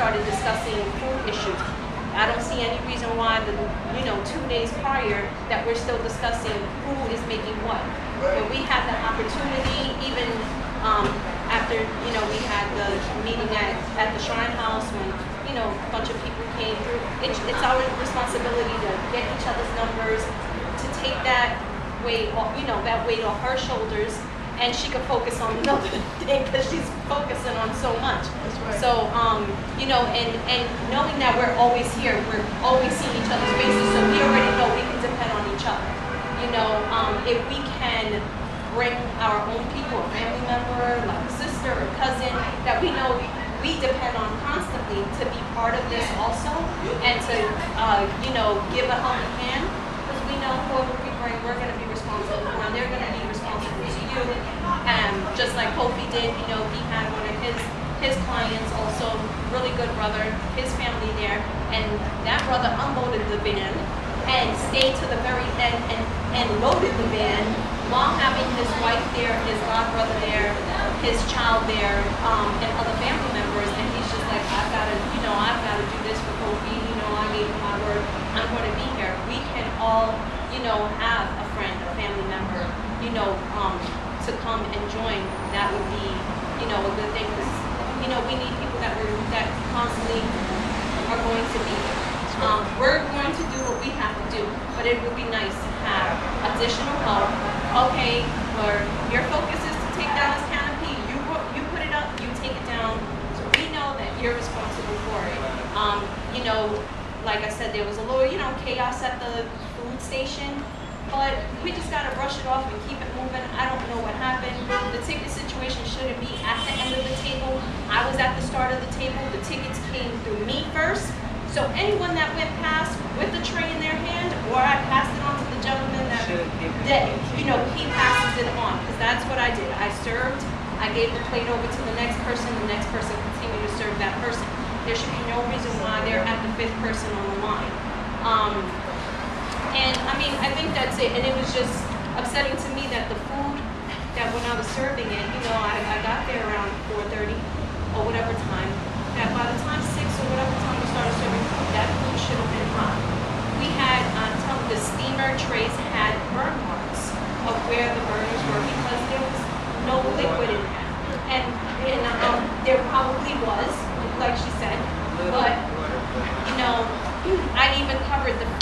started discussing food issues. I don't see any reason why the, you know, two days prior that we're still discussing who is making what. But we had the opportunity, even, um, after, you know, we had the meeting at, at the Shrine House when, you know, a bunch of people came through. It's, it's our responsibility to get each other's numbers, to take that weight off, you know, that weight off her shoulders, and she could focus on another thing, because she's focusing on so much. Right. So, um, you know, and, and knowing that we're always here, we're always seeing each other's faces, so we already know we can depend on each other. You know, um, if we can bring our own people, a family member, like a sister or cousin, that we know we depend on constantly to be part of this also, and to, uh, you know, give a helping hand, because we know whoever we bring, we're gonna be responsible for, and they're gonna be responsible to you. Um, just like Kofi did, you know, he had one of his, his clients also, really good brother, his family there, and that brother unloaded the van and stayed to the very end and, and loaded the van while having his wife there, his godbrother there, his child there, um, and other family members, and he's just like, I've gotta, you know, I've gotta do this for Kofi, you know, I gave him my word, I'm gonna be here. We can all, you know, have a friend, a family member, you know, um, to come and join, that would be, you know, a good thing, because, you know, we need people that were, that constantly are going to be. Um, we're going to do what we have to do, but it would be nice to have additional help. Okay, or your focus is to take down this canopy, you, you put it up, you take it down, so we know that you're responsible for it. Um, you know, like I said, there was a little, you know, chaos at the food station, but we just gotta brush it off and keep it moving. I don't know what happened. The ticket situation shouldn't be at the end of the table. I was at the start of the table. The tickets came through me first. So anyone that went past with the tray in their hand, or I passed it on to the gentleman that, that, you know, he passes it on, because that's what I did. I served, I gave the plate over to the next person, the next person continued to serve that person. There should be no reason why they're at the fifth person on the line. Um, and I mean, I think that's it. And it was just upsetting to me that the food that when I was serving it, you know, I, I got there around 4:30 or whatever time. That by the time six or whatever time we started serving food, that food should have been hot. We had, uh, tell the steamer trays had burn marks of where the burners were because there was no liquid in there. And, and, um, there probably was,